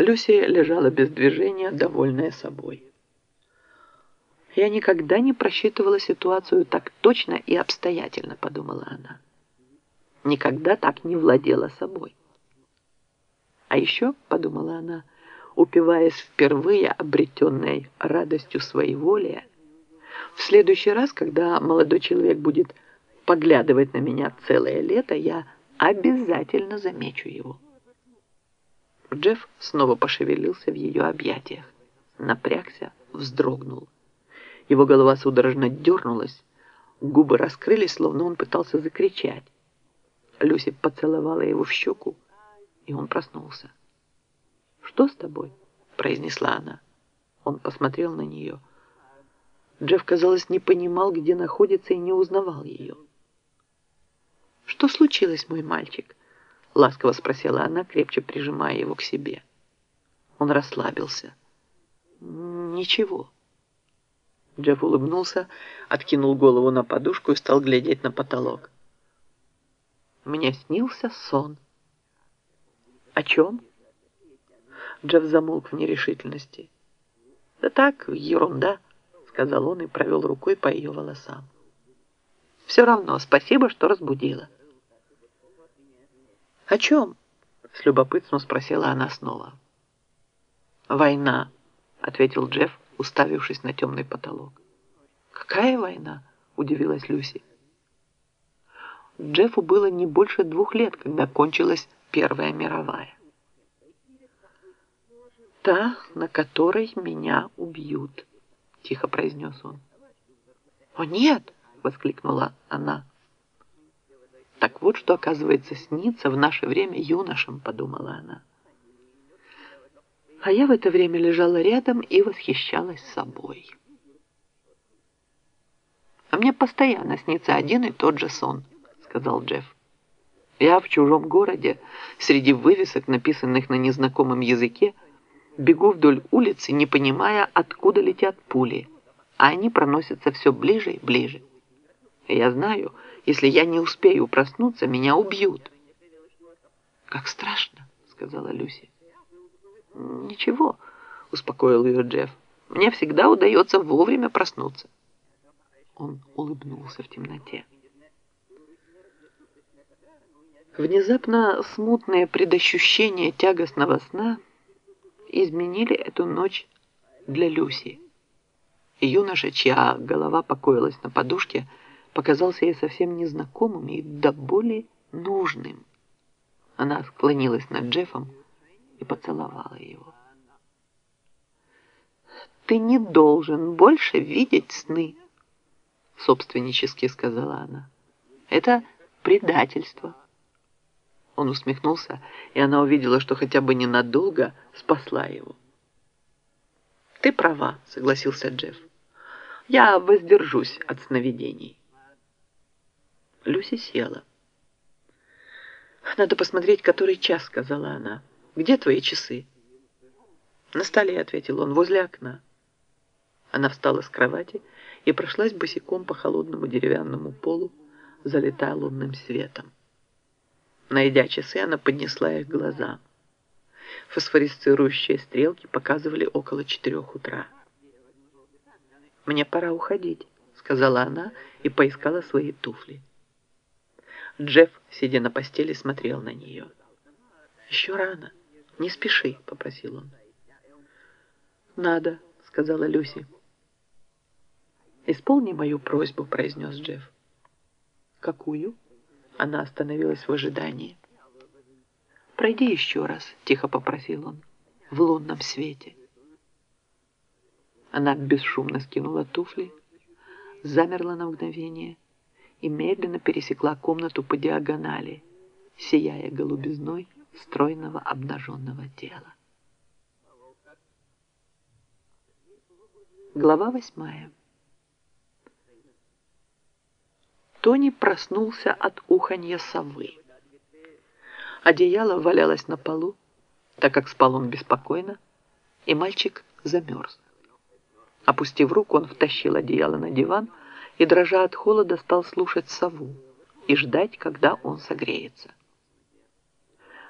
Люси лежала без движения, довольная собой. «Я никогда не просчитывала ситуацию так точно и обстоятельно», — подумала она. «Никогда так не владела собой». А еще, — подумала она, упиваясь впервые обретенной радостью своеволия, в следующий раз, когда молодой человек будет поглядывать на меня целое лето, я обязательно замечу его. Джефф снова пошевелился в ее объятиях, напрягся, вздрогнул. Его голова судорожно дернулась, губы раскрылись, словно он пытался закричать. Люси поцеловала его в щеку, и он проснулся. «Что с тобой?» – произнесла она. Он посмотрел на нее. Джефф, казалось, не понимал, где находится, и не узнавал ее. «Что случилось, мой мальчик?» — ласково спросила она, крепче прижимая его к себе. Он расслабился. «Ничего». Джефф улыбнулся, откинул голову на подушку и стал глядеть на потолок. «Мне снился сон». «О чем?» Джефф замолк в нерешительности. «Да так, ерунда», — сказал он и провел рукой по ее волосам. «Все равно спасибо, что разбудила». «О чем?» — с любопытством спросила она снова. «Война», — ответил Джефф, уставившись на темный потолок. «Какая война?» — удивилась Люси. Джеффу было не больше двух лет, когда кончилась Первая мировая. «Та, на которой меня убьют», — тихо произнес он. «О, нет!» — воскликнула она. Так вот, что, оказывается, снится в наше время юношам, подумала она. А я в это время лежала рядом и восхищалась собой. «А мне постоянно снится один и тот же сон», — сказал Джефф. «Я в чужом городе, среди вывесок, написанных на незнакомом языке, бегу вдоль улицы, не понимая, откуда летят пули, а они проносятся все ближе и ближе. Я знаю, если я не успею проснуться, меня убьют. Как страшно, сказала Люси. Ничего, успокоил ее Джефф. Мне всегда удается вовремя проснуться. Он улыбнулся в темноте. Внезапно смутные предощущения тягостного сна изменили эту ночь для Люси. Юноша, чья голова покоилась на подушке, показался ей совсем незнакомым и до боли нужным. Она склонилась над Джеффом и поцеловала его. «Ты не должен больше видеть сны», — собственнически сказала она. «Это предательство». Он усмехнулся, и она увидела, что хотя бы ненадолго спасла его. «Ты права», — согласился Джефф. «Я воздержусь от сновидений». Люси села. «Надо посмотреть, который час», — сказала она. «Где твои часы?» «На столе», — ответил он, — «возле окна». Она встала с кровати и прошлась босиком по холодному деревянному полу, залитая лунным светом. Найдя часы, она поднесла их к глазам. Стрелки показывали около четырех утра. «Мне пора уходить», — сказала она и поискала свои туфли. Джефф, сидя на постели, смотрел на нее. «Еще рано. Не спеши», — попросил он. «Надо», — сказала Люси. «Исполни мою просьбу», — произнес Джефф. «Какую?» Она остановилась в ожидании. «Пройди еще раз», — тихо попросил он, — «в лунном свете». Она бесшумно скинула туфли, замерла на мгновение — и медленно пересекла комнату по диагонали, сияя голубизной стройного обнаженного тела. Глава восьмая. Тони проснулся от уханья совы. Одеяло валялось на полу, так как спал он беспокойно, и мальчик замерз. Опустив руку, он втащил одеяло на диван, и, дрожа от холода, стал слушать сову и ждать, когда он согреется.